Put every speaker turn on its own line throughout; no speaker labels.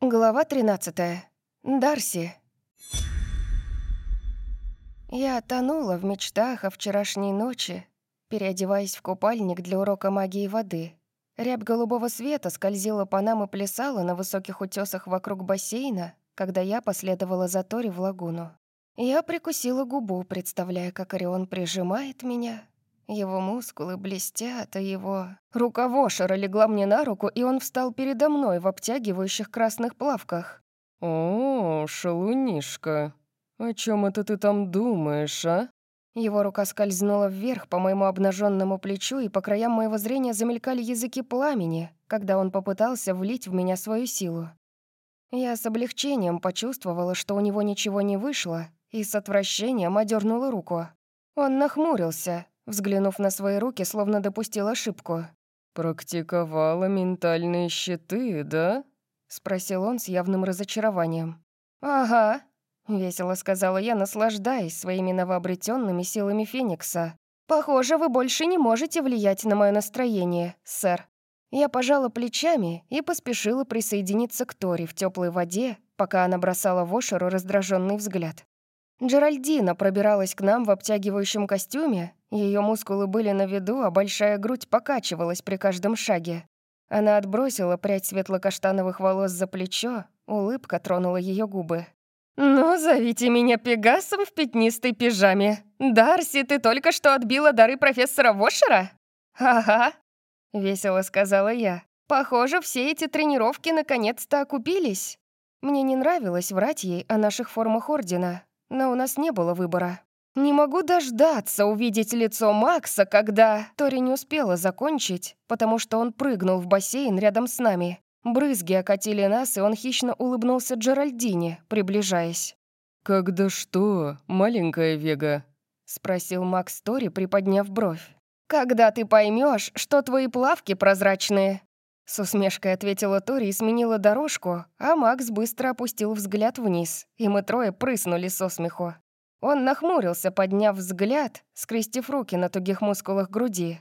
Глава 13. Дарси. Я тонула в мечтах о вчерашней ночи, переодеваясь в купальник для урока магии воды. Рябь голубого света скользила по нам и плясала на высоких утесах вокруг бассейна, когда я последовала за Тори в лагуну. Я прикусила губу, представляя, как Орион прижимает меня, его мускулы блестят, а его... Рука Вошера легла мне на руку, и он встал передо мной в обтягивающих красных плавках.
«О, шалунишка, о чем это ты там думаешь, а?»
Его рука скользнула вверх по моему обнаженному плечу, и по краям моего зрения замелькали языки пламени, когда он попытался влить в меня свою силу. Я с облегчением почувствовала, что у него ничего не вышло, и с отвращением одернула руку. Он нахмурился, взглянув на свои руки, словно допустил ошибку.
«Практиковала ментальные щиты, да?»
— спросил он с явным разочарованием. «Ага», — весело сказала я, наслаждаясь своими новообретенными силами Феникса. «Похоже, вы больше не можете влиять на мое настроение, сэр». Я пожала плечами и поспешила присоединиться к Тори в теплой воде, пока она бросала в Ошеру раздраженный взгляд. Джеральдина пробиралась к нам в обтягивающем костюме, ее мускулы были на виду, а большая грудь покачивалась при каждом шаге. Она отбросила прядь светло-каштановых волос за плечо, улыбка тронула ее губы. «Ну, зовите меня Пегасом в пятнистой пижаме. Дарси, ты только что отбила дары профессора Вошера?» «Ага», — весело сказала я. «Похоже, все эти тренировки наконец-то окупились». Мне не нравилось врать ей о наших формах Ордена, но у нас не было выбора. Не могу дождаться увидеть лицо Макса, когда... Тори не успела закончить, потому что он прыгнул в бассейн рядом с нами. Брызги окатили нас, и он хищно улыбнулся Джеральдине, приближаясь.
«Когда что, маленькая Вега?»
— спросил Макс Тори, приподняв бровь. «Когда ты поймешь, что твои плавки прозрачные?» С усмешкой ответила Тори и сменила дорожку, а Макс быстро опустил взгляд вниз, и мы трое прыснули со смеху. Он нахмурился, подняв взгляд, скрестив руки на тугих мускулах груди.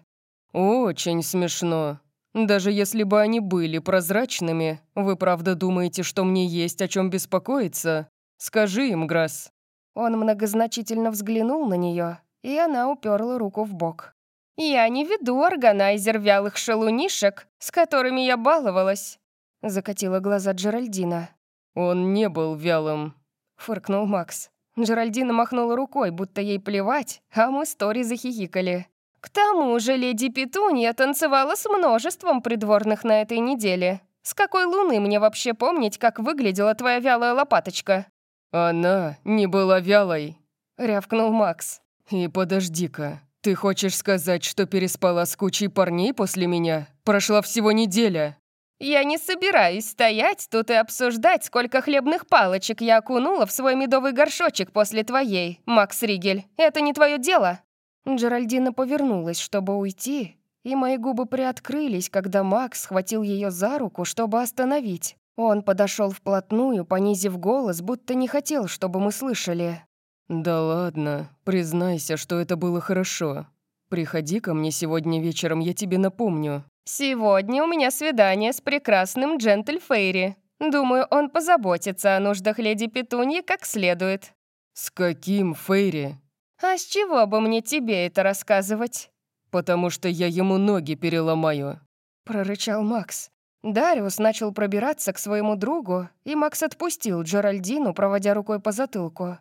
«Очень смешно. Даже если бы они были прозрачными, вы правда думаете, что мне есть о чем беспокоиться? Скажи им, Грасс».
Он многозначительно взглянул на нее, и она уперла руку в бок. «Я не веду органайзер вялых шалунишек, с которыми я баловалась», — закатила глаза Джеральдина.
«Он не был вялым», —
фыркнул Макс. Джеральдина махнула рукой, будто ей плевать, а мы с Тори захихикали. «К тому же леди Петунья танцевала с множеством придворных на этой неделе. С какой луны мне вообще помнить, как выглядела твоя вялая лопаточка?»
«Она не была вялой», —
рявкнул Макс.
«И подожди-ка, «Ты хочешь сказать, что переспала с кучей парней после меня? Прошла всего неделя».
«Я не собираюсь стоять тут и обсуждать, сколько хлебных палочек я окунула в свой медовый горшочек после твоей, Макс Ригель. Это не твое дело». Джеральдина повернулась, чтобы уйти, и мои губы приоткрылись, когда Макс схватил ее за руку, чтобы остановить. Он подошел вплотную, понизив голос, будто не хотел, чтобы мы слышали.
«Да ладно, признайся, что это было хорошо. Приходи ко мне сегодня вечером, я тебе напомню».
«Сегодня у меня свидание с прекрасным джентль Фейри. Думаю, он позаботится о нуждах леди Петуньи как следует».
«С каким Фейри?»
«А с чего бы мне тебе это рассказывать?»
«Потому что я ему ноги переломаю», —
прорычал Макс. Дариус начал пробираться к своему другу, и Макс отпустил Джеральдину, проводя рукой по затылку.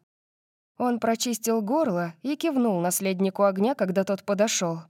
Он прочистил горло и кивнул наследнику огня, когда тот подошел.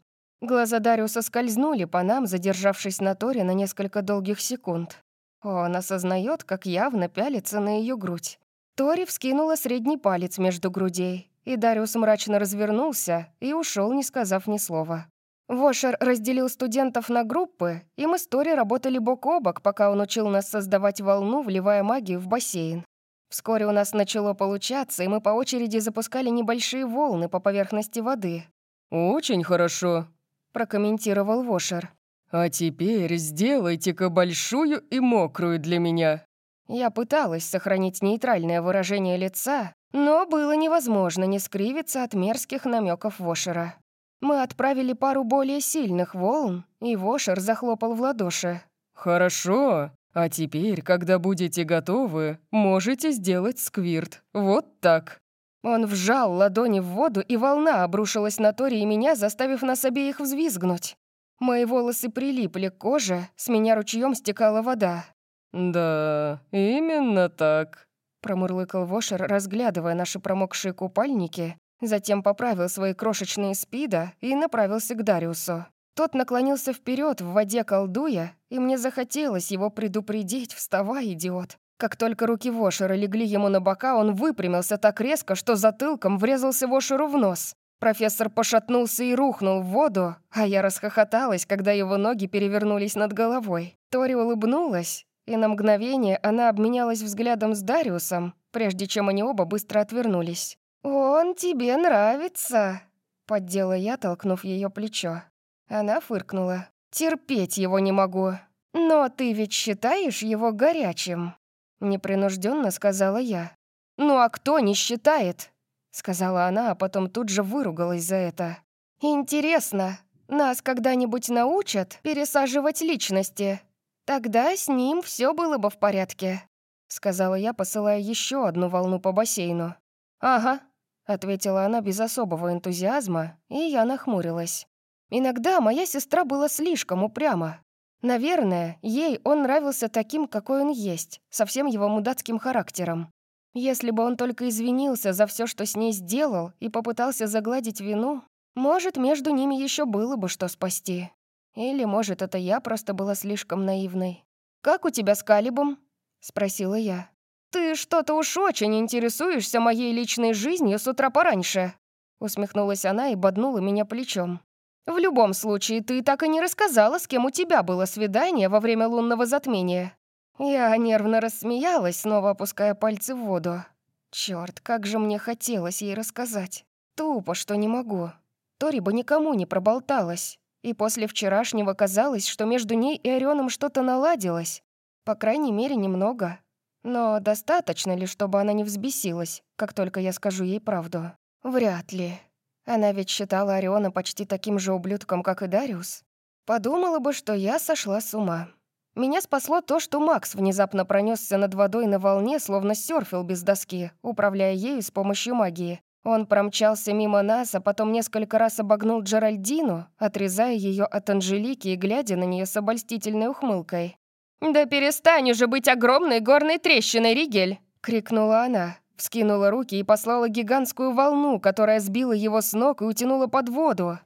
Глаза Дариуса скользнули по нам, задержавшись на Торе на несколько долгих секунд. Он осознает, как явно пялится на ее грудь. Тори вскинула средний палец между грудей, и Дариус мрачно развернулся и ушел, не сказав ни слова. Вошер разделил студентов на группы, и мы с Тори работали бок о бок, пока он учил нас создавать волну, вливая магию в бассейн. Вскоре у нас начало получаться, и мы по очереди запускали небольшие волны по поверхности воды.
«Очень хорошо», — прокомментировал Вошер. «А теперь сделайте-ка большую и мокрую для меня».
Я пыталась сохранить нейтральное выражение лица, но было невозможно не скривиться от мерзких намеков Вошера. Мы отправили пару более сильных волн, и Вошер захлопал в ладоши.
«Хорошо, А теперь, когда будете готовы, можете сделать сквирт. Вот так».
Он вжал ладони в воду, и волна обрушилась на Тори и меня, заставив нас обеих взвизгнуть. Мои волосы прилипли к коже, с меня ручьем стекала вода.
«Да, именно так», —
промурлыкал Вошер, разглядывая наши промокшие купальники, затем поправил свои крошечные спида и направился к Дариусу. Тот наклонился вперед в воде колдуя, и мне захотелось его предупредить, вставай, идиот. Как только руки Вошера легли ему на бока, он выпрямился так резко, что затылком врезался Вошеру в нос. Профессор пошатнулся и рухнул в воду, а я расхохоталась, когда его ноги перевернулись над головой. Тори улыбнулась, и на мгновение она обменялась взглядом с Дариусом, прежде чем они оба быстро отвернулись. «Он тебе нравится», — поддела я, толкнув ее плечо. Она фыркнула. «Терпеть его не могу. Но ты ведь считаешь его горячим?» Непринужденно сказала я. «Ну а кто не считает?» Сказала она, а потом тут же выругалась за это. «Интересно, нас когда-нибудь научат пересаживать личности? Тогда с ним все было бы в порядке», — сказала я, посылая еще одну волну по бассейну. «Ага», — ответила она без особого энтузиазма, и я нахмурилась. Иногда моя сестра была слишком упряма. Наверное, ей он нравился таким, какой он есть, со всем его мудацким характером. Если бы он только извинился за все, что с ней сделал, и попытался загладить вину, может, между ними еще было бы что спасти. Или, может, это я просто была слишком наивной. «Как у тебя с Калибом?» — спросила я. «Ты что-то уж очень интересуешься моей личной жизнью с утра пораньше», — усмехнулась она и боднула меня плечом. «В любом случае, ты так и не рассказала, с кем у тебя было свидание во время лунного затмения. Я нервно рассмеялась, снова опуская пальцы в воду. Черт, как же мне хотелось ей рассказать. Тупо, что не могу. Тори бы никому не проболталась. И после вчерашнего казалось, что между ней и Орионом что-то наладилось. По крайней мере, немного. Но достаточно ли, чтобы она не взбесилась, как только я скажу ей правду? Вряд ли. Она ведь считала Ориона почти таким же ублюдком, как и Дариус. Подумала бы, что я сошла с ума. Меня спасло то, что Макс внезапно пронесся над водой на волне, словно серфил без доски, управляя ею с помощью магии. Он промчался мимо нас, а потом несколько раз обогнул Джеральдину, отрезая ее от Анжелики и глядя на нее с обольстительной ухмылкой. «Да перестань уже быть огромной горной трещиной, Ригель!» — крикнула она. Вскинула руки и послала гигантскую волну, которая сбила его с ног и утянула под воду.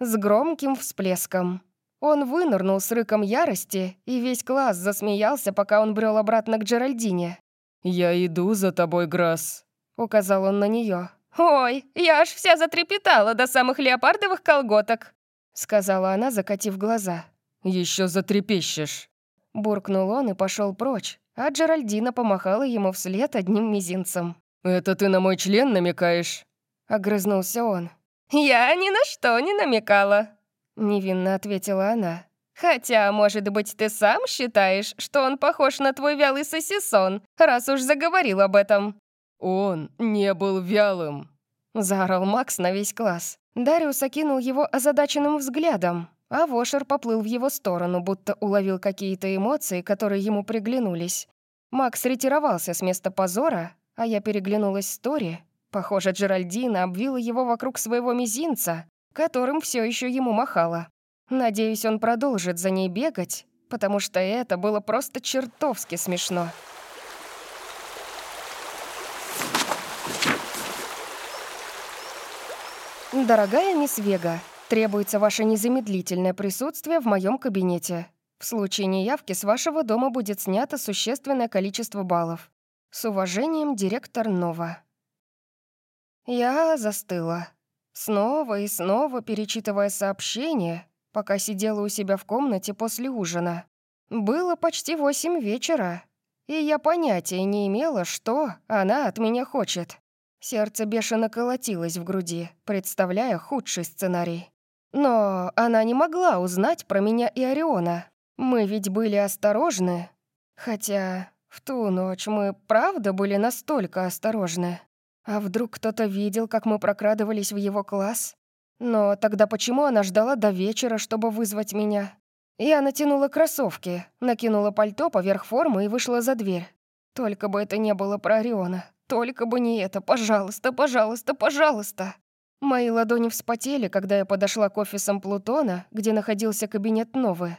С громким всплеском. Он вынырнул с рыком ярости, и весь класс засмеялся, пока он брел обратно к Джеральдине.
«Я иду за тобой, Грасс», — указал он на нее.
«Ой, я аж вся затрепетала до самых леопардовых колготок», — сказала она, закатив глаза.
Еще затрепещешь», —
буркнул он и пошел прочь, а Джеральдина помахала ему вслед одним мизинцем.
«Это ты на мой член намекаешь?»
— огрызнулся он. «Я ни на что не намекала», Невинно ответила она. «Хотя, может быть, ты сам считаешь, что он похож на твой вялый сосисон, раз уж заговорил об этом?»
«Он не был вялым», —
заорал Макс на весь класс. Дариус окинул его озадаченным взглядом, а Вошер поплыл в его сторону, будто уловил какие-то эмоции, которые ему приглянулись. Макс ретировался с места позора, а я переглянулась с Тори. Похоже, Джеральдина обвила его вокруг своего мизинца, которым все еще ему махала. Надеюсь, он продолжит за ней бегать, потому что это было просто чертовски смешно. Дорогая мисс Вега, требуется ваше незамедлительное присутствие в моем кабинете. В случае неявки с вашего дома будет снято существенное количество баллов. С уважением, директор Нова. Я застыла. Снова и снова перечитывая сообщение, пока сидела у себя в комнате после ужина. Было почти восемь вечера, и я понятия не имела, что она от меня хочет. Сердце бешено колотилось в груди, представляя худший сценарий. Но она не могла узнать про меня и Ориона. Мы ведь были осторожны. Хотя в ту ночь мы правда были настолько осторожны. А вдруг кто-то видел, как мы прокрадывались в его класс? Но тогда почему она ждала до вечера, чтобы вызвать меня? Я натянула кроссовки, накинула пальто поверх формы и вышла за дверь. Только бы это не было про Ориона. Только бы не это. Пожалуйста, пожалуйста, пожалуйста. Мои ладони вспотели, когда я подошла к офисам Плутона, где находился кабинет Новы.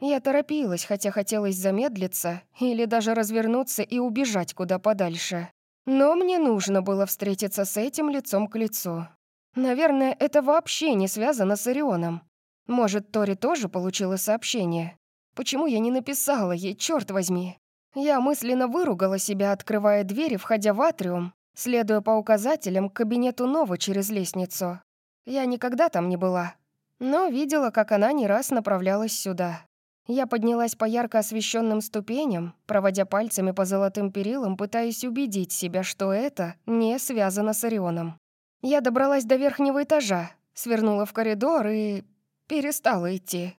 Я торопилась, хотя хотелось замедлиться или даже развернуться и убежать куда подальше. Но мне нужно было встретиться с этим лицом к лицу. Наверное, это вообще не связано с Орионом. Может, Тори тоже получила сообщение? Почему я не написала ей, черт возьми? Я мысленно выругала себя, открывая дверь и входя в атриум, следуя по указателям к кабинету Новы через лестницу. Я никогда там не была, но видела, как она не раз направлялась сюда. Я поднялась по ярко освещенным ступеням, проводя пальцами по золотым перилам, пытаясь убедить себя, что это не связано с Орионом. Я добралась до верхнего этажа, свернула в коридор и... перестала идти.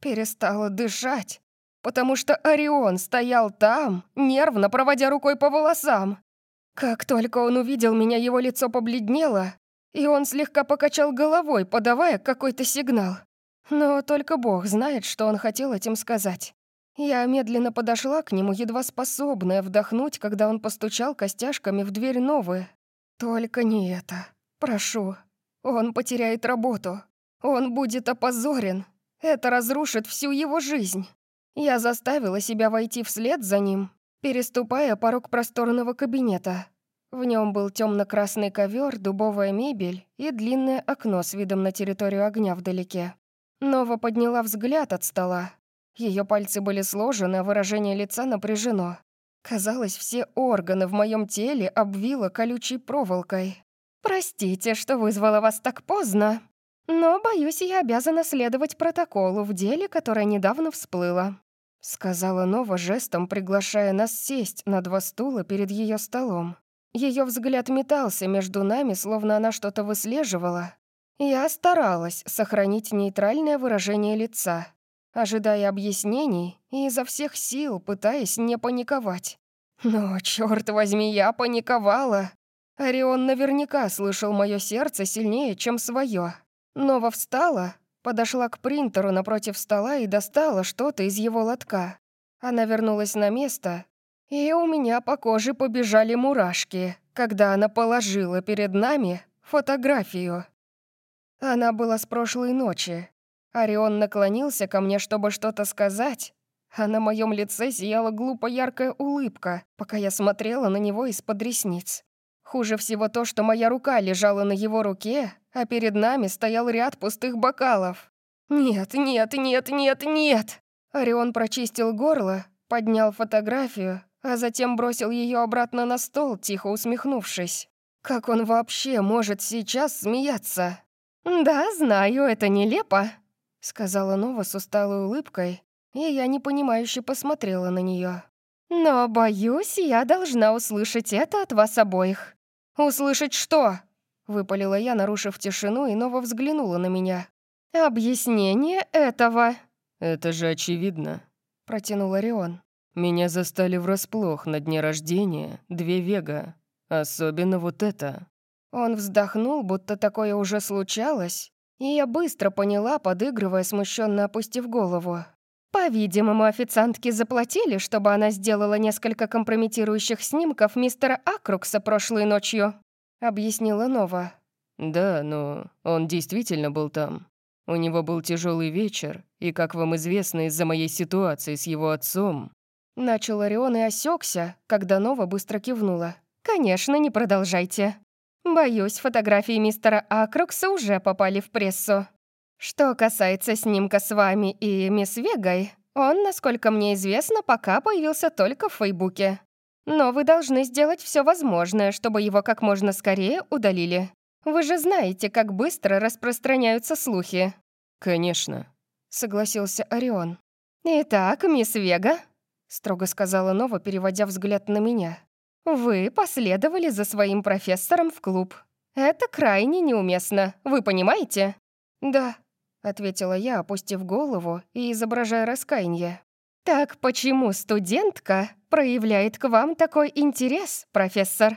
Перестала дышать, потому что Орион стоял там, нервно проводя рукой по волосам. Как только он увидел меня, его лицо побледнело, и он слегка покачал головой, подавая какой-то сигнал. Но только Бог знает, что он хотел этим сказать. Я медленно подошла к нему, едва способная вдохнуть, когда он постучал костяшками в дверь новую. Только не это. Прошу. Он потеряет работу. Он будет опозорен. Это разрушит всю его жизнь. Я заставила себя войти вслед за ним, переступая порог просторного кабинета. В нем был темно-красный ковер, дубовая мебель и длинное окно с видом на территорию огня вдалеке. Нова подняла взгляд от стола. Ее пальцы были сложены, а выражение лица напряжено. Казалось, все органы в моем теле обвило колючей проволокой. «Простите, что вызвала вас так поздно, но, боюсь, я обязана следовать протоколу в деле, которое недавно всплыло», — сказала Нова жестом, приглашая нас сесть на два стула перед ее столом. Ее взгляд метался между нами, словно она что-то выслеживала. Я старалась сохранить нейтральное выражение лица, ожидая объяснений и изо всех сил пытаясь не паниковать. Но, черт возьми, я паниковала. Орион наверняка слышал мое сердце сильнее, чем свое. Нова встала, подошла к принтеру напротив стола и достала что-то из его лотка. Она вернулась на место, и у меня по коже побежали мурашки, когда она положила перед нами фотографию. Она была с прошлой ночи. Орион наклонился ко мне, чтобы что-то сказать, а на моем лице сияла глупо яркая улыбка, пока я смотрела на него из-под ресниц. Хуже всего то, что моя рука лежала на его руке, а перед нами стоял ряд пустых бокалов. «Нет, нет, нет, нет, нет!» Орион прочистил горло, поднял фотографию, а затем бросил ее обратно на стол, тихо усмехнувшись. Как он вообще может сейчас смеяться? «Да, знаю, это нелепо», — сказала Нова с усталой улыбкой, и я непонимающе посмотрела на нее. «Но, боюсь, я должна услышать это от вас обоих». «Услышать что?» — выпалила я, нарушив тишину, и Нова взглянула на меня. «Объяснение этого».
«Это же очевидно», —
протянул Орион.
«Меня застали врасплох на дне рождения две вега. Особенно вот это».
Он вздохнул, будто такое уже случалось, и я быстро поняла, подыгрывая, смущенно опустив голову. По-видимому, официантке заплатили, чтобы она сделала несколько компрометирующих снимков мистера Акрукса прошлой ночью, объяснила Нова.
Да, но он действительно был там. У него был тяжелый вечер, и, как вам известно, из-за моей ситуации с его отцом...
Начал Орион и осекся, когда Нова быстро кивнула. «Конечно, не продолжайте. Боюсь, фотографии мистера Акрукса уже попали в прессу. Что касается снимка с вами и мисс Вегой, он, насколько мне известно, пока появился только в Фейбуке. Но вы должны сделать все возможное, чтобы его как можно скорее удалили. Вы же знаете, как быстро распространяются слухи».
«Конечно», —
согласился Орион. «Итак, мисс Вега», — строго сказала Нова, переводя взгляд на меня, «вы последовали за своим профессором в клуб. Это крайне неуместно, вы понимаете?» «Да», — ответила я, опустив голову и изображая раскаяние. «Так почему студентка проявляет к вам такой интерес, профессор?»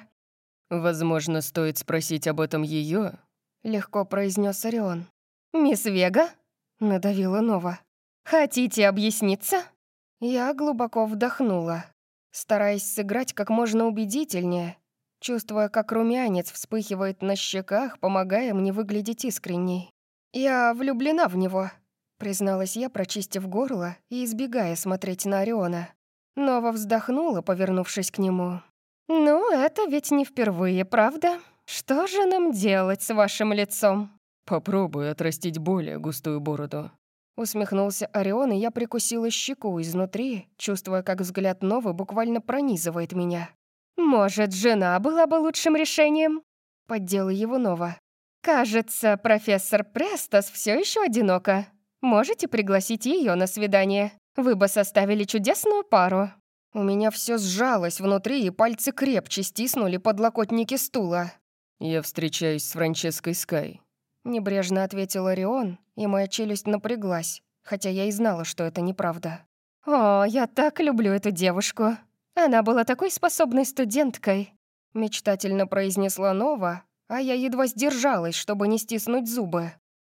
«Возможно, стоит спросить об этом ее,
легко произнес Орион. «Мисс Вега?» — надавила Нова. Хотите объясниться?» Я глубоко вдохнула, стараясь сыграть как можно убедительнее, чувствуя, как румянец вспыхивает на щеках, помогая мне выглядеть искренней. «Я влюблена в него», — призналась я, прочистив горло и избегая смотреть на Ориона. Нова вздохнула, повернувшись к нему. «Ну, это ведь не впервые, правда? Что же нам делать с вашим лицом?»
«Попробуй отрастить более густую бороду».
Усмехнулся Орион, и я прикусила щеку изнутри, чувствуя, как взгляд Новы буквально пронизывает меня. «Может, жена была бы лучшим решением?» Поддела его Нова. «Кажется, профессор Престас все еще одинока. Можете пригласить ее на свидание? Вы бы составили чудесную пару». У меня все сжалось внутри, и пальцы крепче стиснули подлокотники стула.
«Я встречаюсь с Франческой Скай», —
небрежно ответил Орион, и моя челюсть напряглась, хотя я и знала, что это неправда. «О, я так люблю эту девушку. Она была такой способной студенткой», — мечтательно произнесла Нова, а я едва сдержалась, чтобы не стиснуть зубы.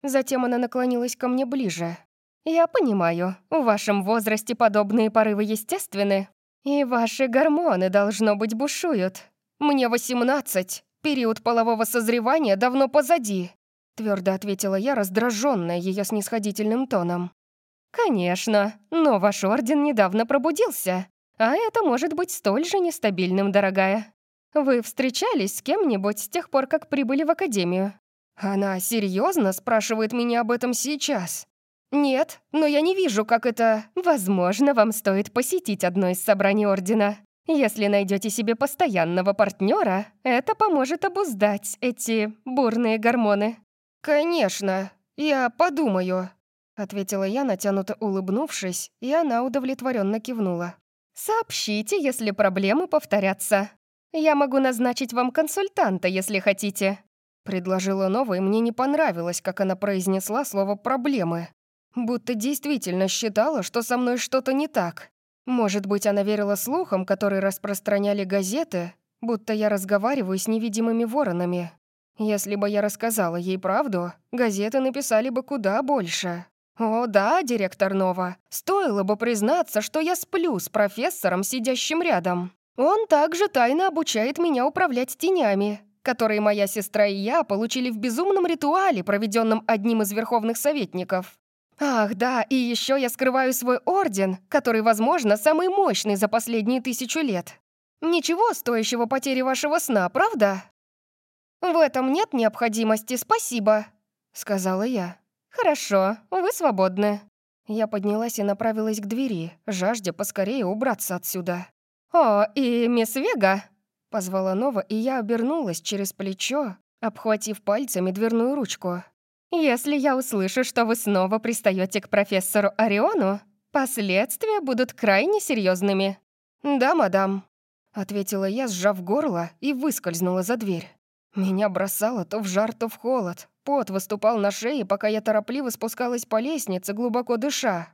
Затем она наклонилась ко мне ближе. «Я понимаю, в вашем возрасте подобные порывы естественны, и ваши гормоны, должно быть, бушуют. Мне восемнадцать, период полового созревания давно позади», твердо ответила я, раздраженная ее снисходительным тоном. «Конечно, но ваш орден недавно пробудился. А это может быть столь же нестабильным, дорогая. Вы встречались с кем-нибудь с тех пор, как прибыли в академию? Она серьезно спрашивает меня об этом сейчас. Нет, но я не вижу, как это... Возможно, вам стоит посетить одно из собраний Ордена. Если найдете себе постоянного партнера, это поможет обуздать эти бурные гормоны. «Конечно, я подумаю», — ответила я, натянуто улыбнувшись, и она удовлетворенно кивнула. «Сообщите, если проблемы повторятся. Я могу назначить вам консультанта, если хотите», — предложила Нова, и мне не понравилось, как она произнесла слово «проблемы». Будто действительно считала, что со мной что-то не так. Может быть, она верила слухам, которые распространяли газеты, будто я разговариваю с невидимыми воронами. Если бы я рассказала ей правду, газеты написали бы куда больше. «О да, директор Нова, стоило бы признаться, что я сплю с профессором, сидящим рядом. Он также тайно обучает меня управлять тенями, которые моя сестра и я получили в безумном ритуале, проведенном одним из верховных советников. Ах, да, и еще я скрываю свой орден, который, возможно, самый мощный за последние тысячу лет. Ничего стоящего потери вашего сна, правда?» «В этом нет необходимости, спасибо», — сказала я. «Хорошо, вы свободны». Я поднялась и направилась к двери, жаждя поскорее убраться отсюда. «О, и мисс Вега!» — позвала Нова, и я обернулась через плечо, обхватив пальцами дверную ручку. «Если я услышу, что вы снова пристаете к профессору Ориону, последствия будут крайне серьезными. «Да, мадам», — ответила я, сжав горло, и выскользнула за дверь. Меня бросало то в жар, то в холод. Пот выступал на шее, пока я торопливо спускалась по лестнице, глубоко дыша.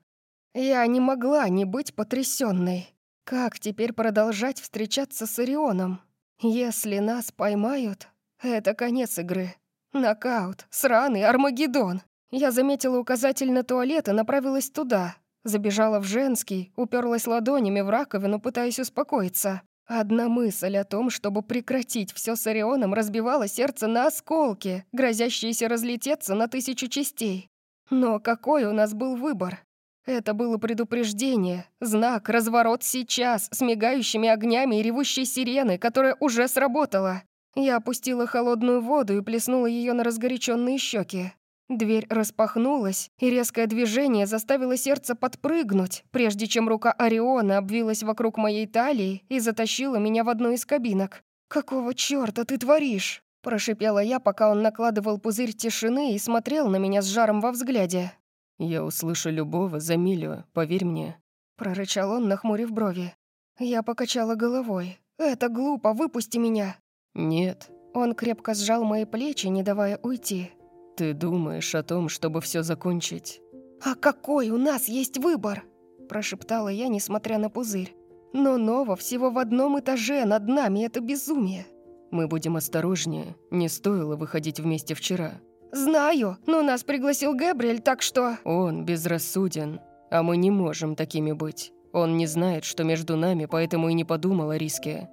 Я не могла не быть потрясенной. Как теперь продолжать встречаться с Орионом? Если нас поймают, это конец игры. Нокаут, сраный Армагеддон. Я заметила указатель на туалет и направилась туда. Забежала в женский, уперлась ладонями в раковину, пытаясь успокоиться. Одна мысль о том, чтобы прекратить все с Орионом, разбивала сердце на осколки, грозящиеся разлететься на тысячу частей. Но какой у нас был выбор? Это было предупреждение, знак, разворот сейчас, с мигающими огнями и ревущей сирены, которая уже сработала. Я опустила холодную воду и плеснула ее на разгоряченные щеки. Дверь распахнулась, и резкое движение заставило сердце подпрыгнуть, прежде чем рука Ориона обвилась вокруг моей талии и затащила меня в одну из кабинок. «Какого чёрта ты творишь?» – прошипела я, пока он накладывал пузырь тишины и смотрел на меня с жаром во взгляде.
«Я услышу любого за милю, поверь мне», –
прорычал он, нахмурив брови. Я покачала головой. «Это глупо, выпусти меня!»
«Нет».
Он крепко сжал мои плечи, не давая уйти.
«Ты думаешь о том, чтобы все закончить?»
«А какой у нас есть выбор?» Прошептала я, несмотря на пузырь. «Но Нова всего в одном этаже над нами, это безумие!»
«Мы будем осторожнее. Не стоило выходить вместе вчера».
«Знаю, но нас пригласил Гэбриэль, так что...»
«Он безрассуден. А мы не можем такими быть. Он не знает, что между нами, поэтому и не подумал о риске».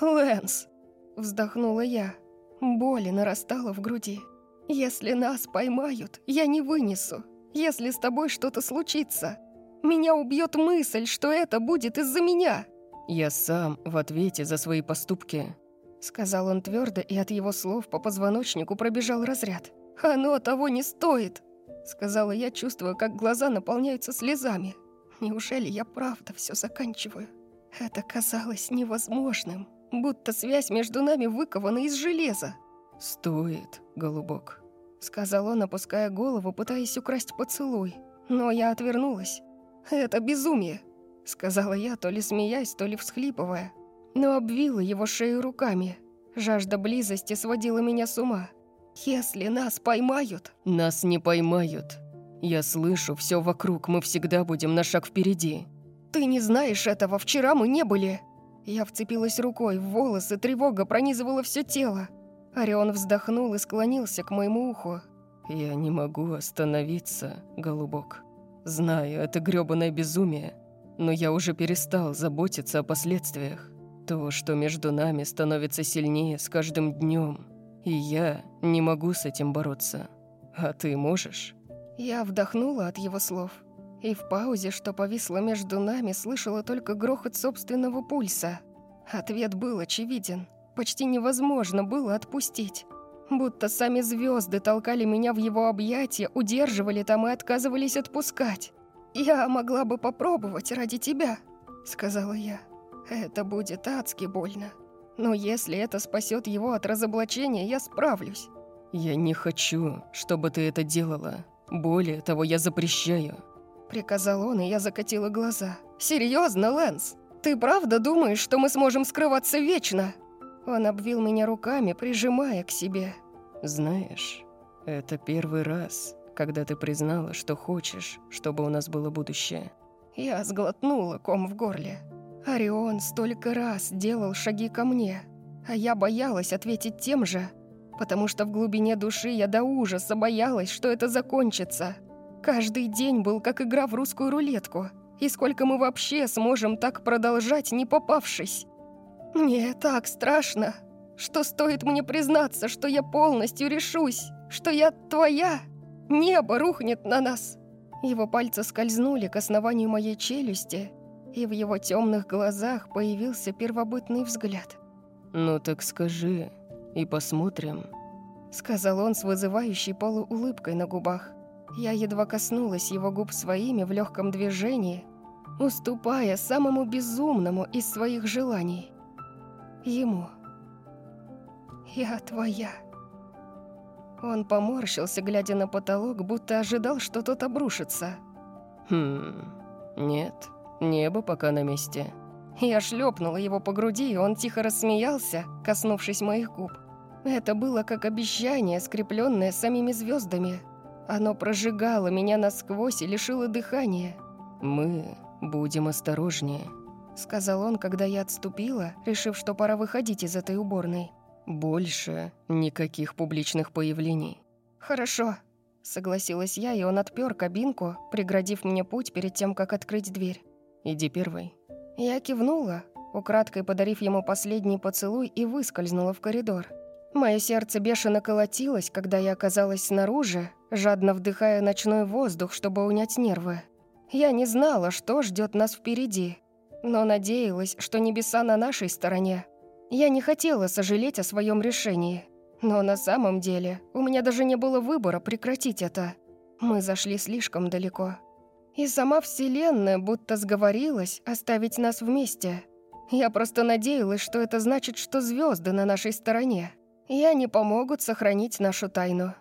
«Лэнс!» — вздохнула я. Боли нарастала в груди. «Если нас поймают, я не вынесу. Если с тобой что-то случится, меня убьет мысль, что это будет из-за меня».
«Я сам в ответе за свои поступки», —
сказал он твердо, и от его слов по позвоночнику пробежал разряд. «Оно того не стоит», — сказала я, чувствуя, как глаза наполняются слезами. «Неужели я правда все заканчиваю?» Это казалось невозможным, будто связь между нами выкована из железа.
«Стоит, голубок», —
сказал он, опуская голову, пытаясь украсть поцелуй. Но я отвернулась. «Это безумие», — сказала я, то ли смеясь, то ли всхлипывая. Но обвила его шею руками. Жажда близости сводила меня с ума. «Если нас поймают...»
«Нас не поймают. Я слышу все вокруг, мы всегда будем на шаг впереди».
«Ты не знаешь этого, вчера мы не были...» Я вцепилась рукой в волосы, тревога пронизывала все тело. Орион вздохнул и склонился к моему уху.
«Я не могу остановиться, голубок. Знаю, это грёбаное безумие, но я уже перестал заботиться о последствиях. То, что между нами становится сильнее с каждым днем, и я не могу с этим бороться. А ты можешь?»
Я вдохнула от его слов, и в паузе, что повисло между нами, слышала только грохот собственного пульса. Ответ был очевиден. Почти невозможно было отпустить. Будто сами звезды толкали меня в его объятия, удерживали там и отказывались отпускать. «Я могла бы попробовать ради тебя», — сказала я. «Это будет адски больно. Но если это спасет его от разоблачения, я справлюсь».
«Я не хочу, чтобы ты это делала. Более того, я запрещаю».
Приказал он, и я закатила глаза. «Серьезно, Лэнс? Ты правда думаешь, что мы сможем скрываться вечно?» Он обвил меня руками, прижимая к себе.
«Знаешь, это первый раз, когда ты признала, что хочешь, чтобы у нас было будущее».
Я сглотнула ком в горле. Орион столько раз делал шаги ко мне, а я боялась ответить тем же, потому что в глубине души я до ужаса боялась, что это закончится. Каждый день был как игра в русскую рулетку, и сколько мы вообще сможем так продолжать, не попавшись? Мне так страшно, что стоит мне признаться, что я полностью решусь, что я твоя. Небо рухнет на нас. Его пальцы скользнули к основанию моей челюсти, и в его темных глазах появился первобытный взгляд.
«Ну так скажи, и посмотрим», —
сказал он с вызывающей полуулыбкой на губах. Я едва коснулась его губ своими в легком движении, уступая самому безумному из своих желаний ему. «Я твоя». Он поморщился, глядя на потолок, будто ожидал, что тот обрушится.
«Хм... Нет, небо пока на месте».
Я шлепнула его по груди, и он тихо рассмеялся, коснувшись моих губ. Это было как обещание, скрепленное самими звездами. Оно прожигало меня насквозь и лишило дыхания.
«Мы будем осторожнее», —
сказал он, когда я отступила, решив, что пора выходить из этой уборной.
«Больше никаких публичных появлений».
«Хорошо», — согласилась я, и он отпер кабинку, преградив мне путь перед тем, как открыть дверь.
«Иди первой».
Я кивнула, украдкой подарив ему последний поцелуй и выскользнула в коридор. Мое сердце бешено колотилось, когда я оказалась снаружи, жадно вдыхая ночной воздух, чтобы унять нервы. Я не знала, что ждет нас впереди, но надеялась, что небеса на нашей стороне. Я не хотела сожалеть о своем решении, но на самом деле у меня даже не было выбора прекратить это. Мы зашли слишком далеко. И сама Вселенная будто сговорилась оставить нас вместе. Я просто надеялась, что это значит, что звезды на нашей стороне. И они помогут сохранить нашу тайну.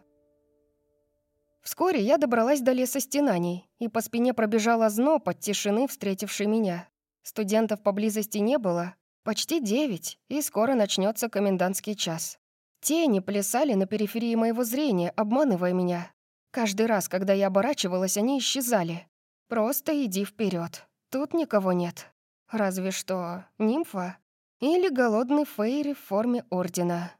Вскоре я добралась до леса стенаний, и по спине пробежала зноб от тишины, встретившей меня. Студентов поблизости не было. Почти девять, и скоро начнется комендантский час. Тени плясали на периферии моего зрения, обманывая меня. Каждый раз, когда я оборачивалась, они исчезали. Просто иди вперед. Тут никого нет. Разве что нимфа. Или голодный фейри в форме ордена.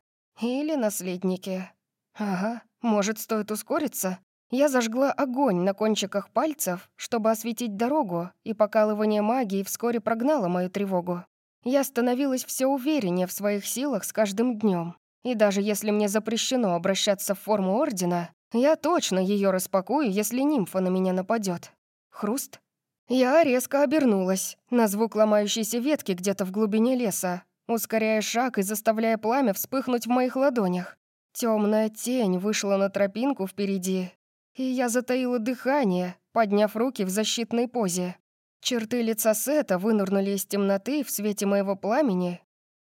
Или наследники. Ага, может, стоит ускориться? Я зажгла огонь на кончиках пальцев, чтобы осветить дорогу, и покалывание магии вскоре прогнало мою тревогу. Я становилась все увереннее в своих силах с каждым днем. И даже если мне запрещено обращаться в форму Ордена, я точно ее распакую, если нимфа на меня нападет. Хруст. Я резко обернулась на звук ломающейся ветки где-то в глубине леса, ускоряя шаг и заставляя пламя вспыхнуть в моих ладонях. Темная тень вышла на тропинку впереди, и я затаила дыхание, подняв руки в защитной позе. Черты лица Сета вынырнули из темноты в свете моего пламени,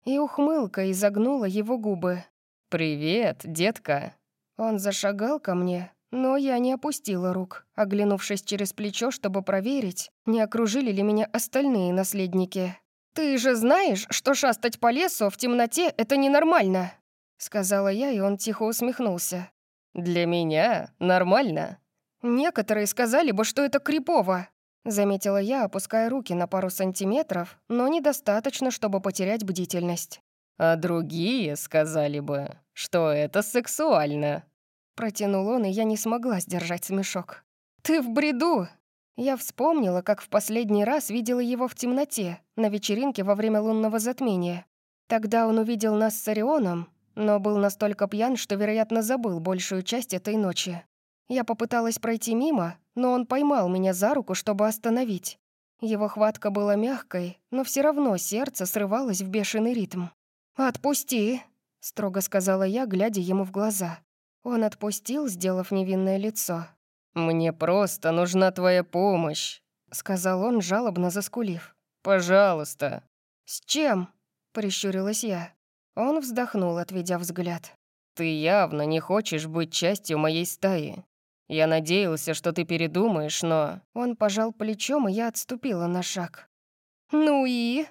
и ухмылка изогнула его губы.
«Привет, детка!»
Он зашагал ко мне, но я не опустила рук, оглянувшись через плечо, чтобы проверить, не окружили ли меня остальные наследники. «Ты же знаешь, что шастать по лесу в темноте — это ненормально!» Сказала я, и он тихо усмехнулся.
«Для меня нормально».
«Некоторые сказали бы, что это крипово», Заметила я, опуская руки на пару сантиметров, но недостаточно, чтобы потерять бдительность.
«А другие сказали бы, что это сексуально».
Протянул он, и я не смогла сдержать смешок. «Ты в бреду!» Я вспомнила, как в последний раз видела его в темноте, на вечеринке во время лунного затмения. Тогда он увидел нас с Орионом, но был настолько пьян, что, вероятно, забыл большую часть этой ночи. Я попыталась пройти мимо, но он поймал меня за руку, чтобы остановить. Его хватка была мягкой, но все равно сердце срывалось в бешеный ритм. «Отпусти», — строго сказала я, глядя ему в глаза. Он отпустил, сделав невинное лицо.
«Мне просто нужна твоя помощь», — сказал он, жалобно заскулив. «Пожалуйста».
«С чем?» — прищурилась я. Он вздохнул, отведя взгляд.
«Ты явно не хочешь быть частью моей стаи. Я надеялся, что ты передумаешь, но...»
Он пожал плечом, и я отступила на шаг. «Ну и?»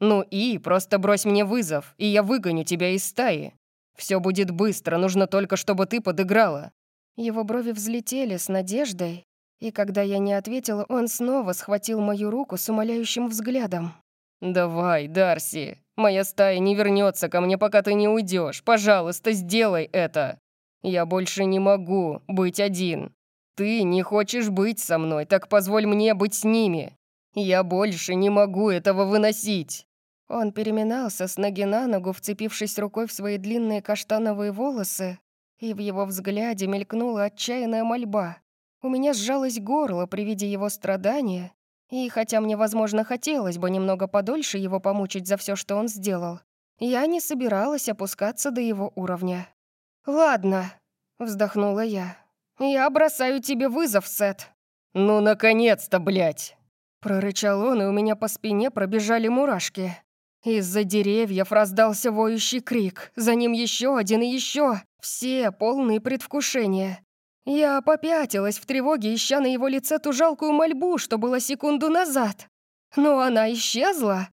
«Ну и просто брось мне вызов, и я выгоню тебя из стаи. Все будет быстро, нужно только, чтобы ты подыграла».
Его брови взлетели с надеждой, и когда я не ответила, он снова схватил мою руку с умоляющим взглядом.
«Давай, Дарси, моя стая не вернется ко мне, пока ты не уйдешь. Пожалуйста, сделай это!» Я больше не могу быть один. Ты не хочешь быть со мной, так позволь мне быть с ними. Я больше не могу этого выносить».
Он переминался с ноги на ногу, вцепившись рукой в свои длинные каштановые волосы, и в его взгляде мелькнула отчаянная мольба. У меня сжалось горло при виде его страдания, и хотя мне, возможно, хотелось бы немного подольше его помучить за все, что он сделал, я не собиралась опускаться до его уровня. «Ладно», — вздохнула я. «Я бросаю тебе вызов, Сет».
«Ну, наконец-то, блядь!»
Прорычал он, и у меня по спине пробежали мурашки. Из-за деревьев раздался воющий крик, за ним еще один и еще, все полные предвкушения. Я попятилась в тревоге, ища на его лице ту жалкую мольбу, что была секунду назад. Но она исчезла.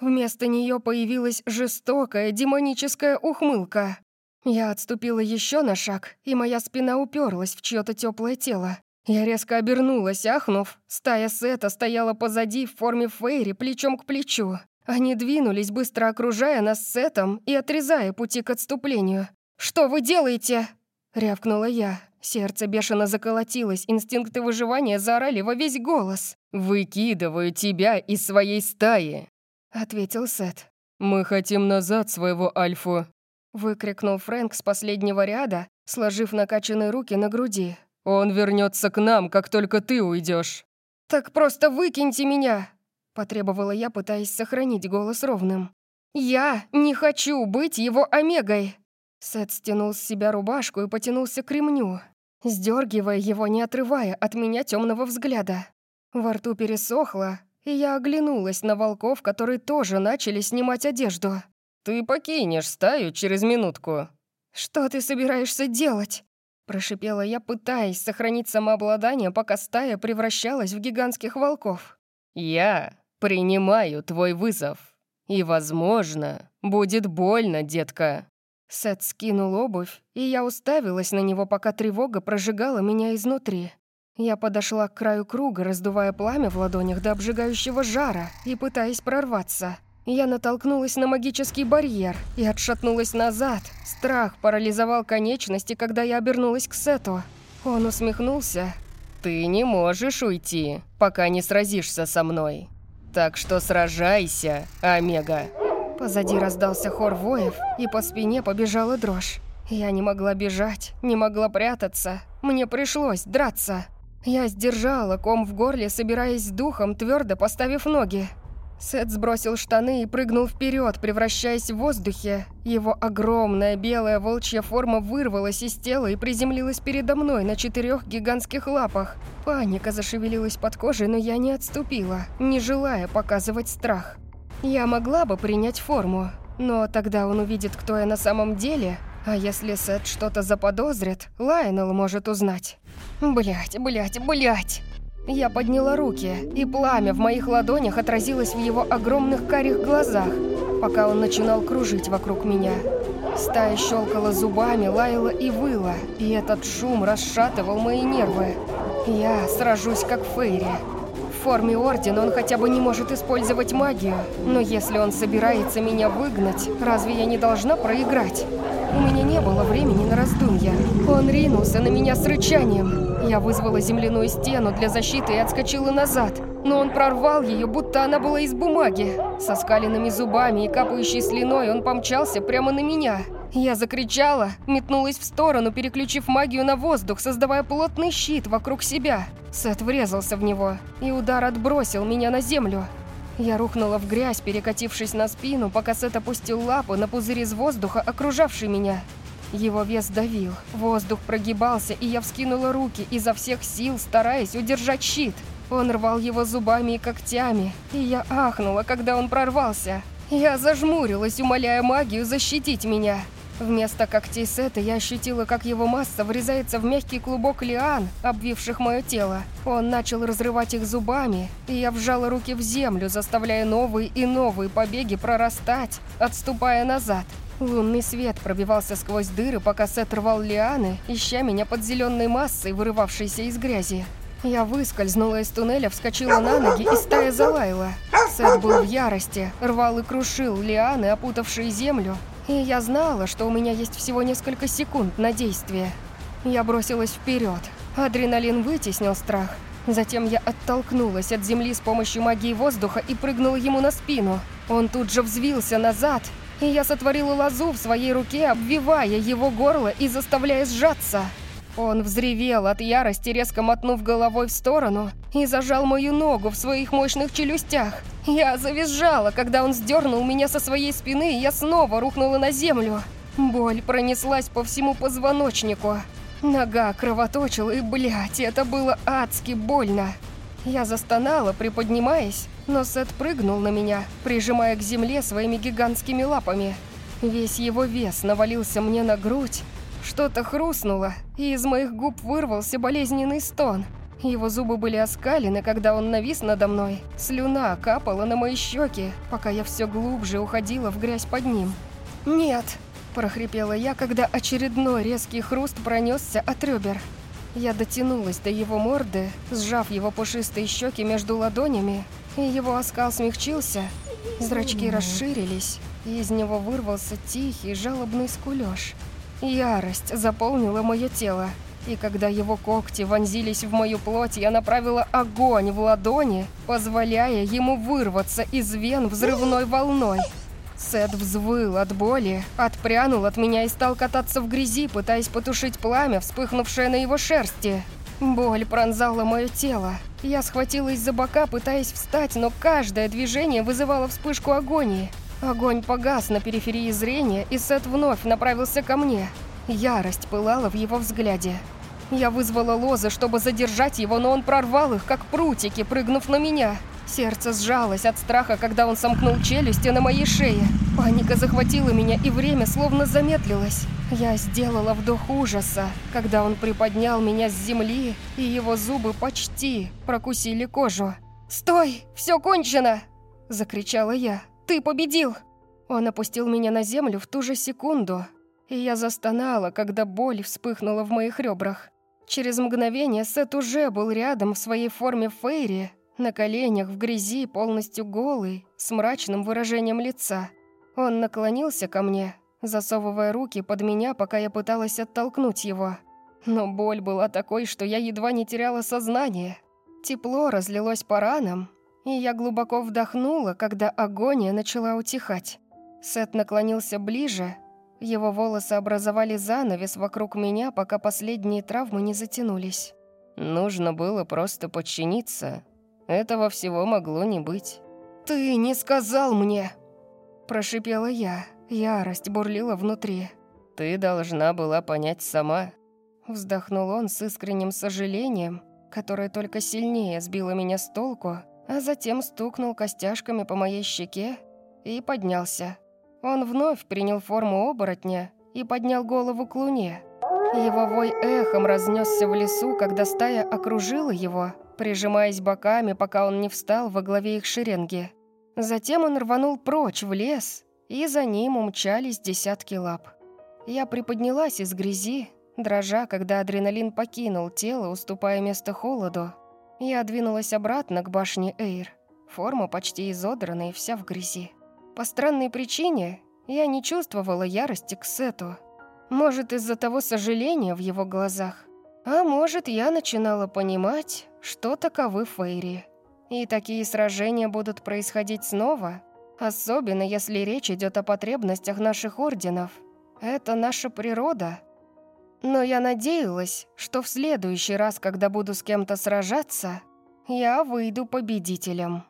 Вместо нее появилась жестокая демоническая ухмылка. Я отступила еще на шаг, и моя спина уперлась в чье-то теплое тело. Я резко обернулась, ахнув. Стая Сета стояла позади в форме фейри, плечом к плечу. Они двинулись, быстро окружая нас Сетом и отрезая пути к отступлению. «Что вы делаете?» — рявкнула я. Сердце бешено заколотилось, инстинкты выживания заорали во весь голос.
«Выкидываю тебя из своей стаи», —
ответил Сет.
«Мы хотим назад своего Альфу»,
Выкрикнул Фрэнк с последнего ряда, сложив накачанные руки на груди.
«Он вернется к нам, как только ты уйдешь.
«Так просто выкиньте меня!» Потребовала я, пытаясь сохранить голос ровным. «Я не хочу быть его омегой!» Сет стянул с себя рубашку и потянулся к ремню, сдергивая его, не отрывая от меня темного взгляда. Во рту пересохло, и я оглянулась на волков, которые тоже начали снимать одежду.
«Ты покинешь стаю через минутку».
«Что ты собираешься делать?» Прошипела я, пытаясь сохранить самообладание, пока стая превращалась в гигантских волков.
«Я принимаю твой вызов. И, возможно, будет больно, детка».
Сет скинул обувь, и я уставилась на него, пока тревога прожигала меня изнутри. Я подошла к краю круга, раздувая пламя в ладонях до обжигающего жара и пытаясь прорваться. Я натолкнулась на магический барьер и отшатнулась назад. Страх парализовал конечности, когда я обернулась к Сету. Он усмехнулся.
«Ты не можешь уйти, пока не сразишься со мной. Так что сражайся, Омега!»
Позади раздался хор воев, и по спине побежала дрожь. Я не могла бежать, не могла прятаться. Мне пришлось драться. Я сдержала ком в горле, собираясь с духом, твердо поставив ноги. Сет сбросил штаны и прыгнул вперед, превращаясь в воздухе. Его огромная белая волчья форма вырвалась из тела и приземлилась передо мной на четырех гигантских лапах. Паника зашевелилась под кожей, но я не отступила, не желая показывать страх. Я могла бы принять форму, но тогда он увидит, кто я на самом деле, а если Сет что-то заподозрит, Лайнел может узнать. Блять, блять, блять. Я подняла руки, и пламя в моих ладонях отразилось в его огромных карих глазах, пока он начинал кружить вокруг меня. Стая щелкала зубами, лаяла и выла, и этот шум расшатывал мои нервы. Я сражусь как Фейри. Форме Ордена он хотя бы не может использовать магию, но если он собирается меня выгнать, разве я не должна проиграть? У меня не было времени на раздумья. Он ринулся на меня с рычанием. Я вызвала земляную стену для защиты и отскочила назад. Но он прорвал ее, будто она была из бумаги. Со скаленными зубами и капающей слюной он помчался прямо на меня. Я закричала, метнулась в сторону, переключив магию на воздух, создавая плотный щит вокруг себя. Сет врезался в него, и удар отбросил меня на землю. Я рухнула в грязь, перекатившись на спину, пока Сет опустил лапу на пузырь из воздуха, окружавший меня. Его вес давил, воздух прогибался, и я вскинула руки, изо всех сил стараясь удержать щит. Он рвал его зубами и когтями, и я ахнула, когда он прорвался. Я зажмурилась, умоляя магию защитить меня. Вместо когтей Сета я ощутила, как его масса врезается в мягкий клубок лиан, обвивших мое тело. Он начал разрывать их зубами, и я вжала руки в землю, заставляя новые и новые побеги прорастать, отступая назад. Лунный свет пробивался сквозь дыры, пока Сет рвал лианы, ища меня под зеленой массой, вырывавшейся из грязи. Я выскользнула из туннеля, вскочила на ноги и стая залаяла. Сет был в ярости, рвал и крушил лианы, опутавшие землю, и я знала, что у меня есть всего несколько секунд на действие. Я бросилась вперед. Адреналин вытеснил страх. Затем я оттолкнулась от земли с помощью магии воздуха и прыгнула ему на спину. Он тут же взвился назад, и я сотворила лозу в своей руке, обвивая его горло и заставляя сжаться. Он взревел от ярости, резко мотнув головой в сторону и зажал мою ногу в своих мощных челюстях. Я завизжала, когда он сдернул меня со своей спины, и я снова рухнула на землю. Боль пронеслась по всему позвоночнику. Нога кровоточила, и, блядь, это было адски больно. Я застонала, приподнимаясь, но Сет прыгнул на меня, прижимая к земле своими гигантскими лапами. Весь его вес навалился мне на грудь, что-то хрустнуло, и из моих губ вырвался болезненный стон. Его зубы были оскалены, когда он навис надо мной. Слюна капала на мои щеки, пока я все глубже уходила в грязь под ним. «Нет!» – прохрипела я, когда очередной резкий хруст пронесся от ребер. Я дотянулась до его морды, сжав его пушистые щеки между ладонями, и его оскал смягчился. Зрачки расширились, и из него вырвался тихий жалобный скулёж. Ярость заполнила мое тело, и когда его когти вонзились в мою плоть, я направила огонь в ладони, позволяя ему вырваться из вен взрывной волной. Сет взвыл от боли, отпрянул от меня и стал кататься в грязи, пытаясь потушить пламя, вспыхнувшее на его шерсти. Боль пронзала мое тело. Я схватилась за бока, пытаясь встать, но каждое движение вызывало вспышку агонии. Огонь погас на периферии зрения, и Сет вновь направился ко мне. Ярость пылала в его взгляде. Я вызвала лозы, чтобы задержать его, но он прорвал их, как прутики, прыгнув на меня. Сердце сжалось от страха, когда он сомкнул челюсти на моей шее. Паника захватила меня, и время словно замедлилось. Я сделала вдох ужаса, когда он приподнял меня с земли, и его зубы почти прокусили кожу. «Стой! Все кончено!» – закричала я. Ты победил!» Он опустил меня на землю в ту же секунду, и я застонала, когда боль вспыхнула в моих ребрах. Через мгновение Сет уже был рядом в своей форме Фейри, на коленях в грязи, полностью голый, с мрачным выражением лица. Он наклонился ко мне, засовывая руки под меня, пока я пыталась оттолкнуть его. Но боль была такой, что я едва не теряла сознание. Тепло разлилось по ранам, и я глубоко вдохнула, когда агония начала утихать. Сет наклонился ближе, его волосы образовали занавес вокруг меня, пока последние травмы не затянулись.
Нужно было просто подчиниться. Этого всего могло не быть.
«Ты не сказал мне!» Прошипела я. Ярость бурлила внутри.
«Ты должна была понять сама».
Вздохнул он с искренним сожалением, которое только сильнее сбило меня с толку, а затем стукнул костяшками по моей щеке и поднялся. Он вновь принял форму оборотня и поднял голову к луне. Его вой эхом разнесся в лесу, когда стая окружила его, прижимаясь боками, пока он не встал во главе их шеренги. Затем он рванул прочь в лес, и за ним умчались десятки лап. Я приподнялась из грязи, дрожа, когда адреналин покинул тело, уступая место холоду. Я двинулась обратно к башне Эйр. Форма почти изодрана и вся в грязи. По странной причине я не чувствовала ярости к Сету. Может, из-за того сожаления в его глазах. А может, я начинала понимать, что таковы Фейри. И такие сражения будут происходить снова, особенно если речь идет о потребностях наших орденов. Это наша природа. Но я надеялась, что в следующий раз, когда буду с кем-то сражаться, я выйду победителем.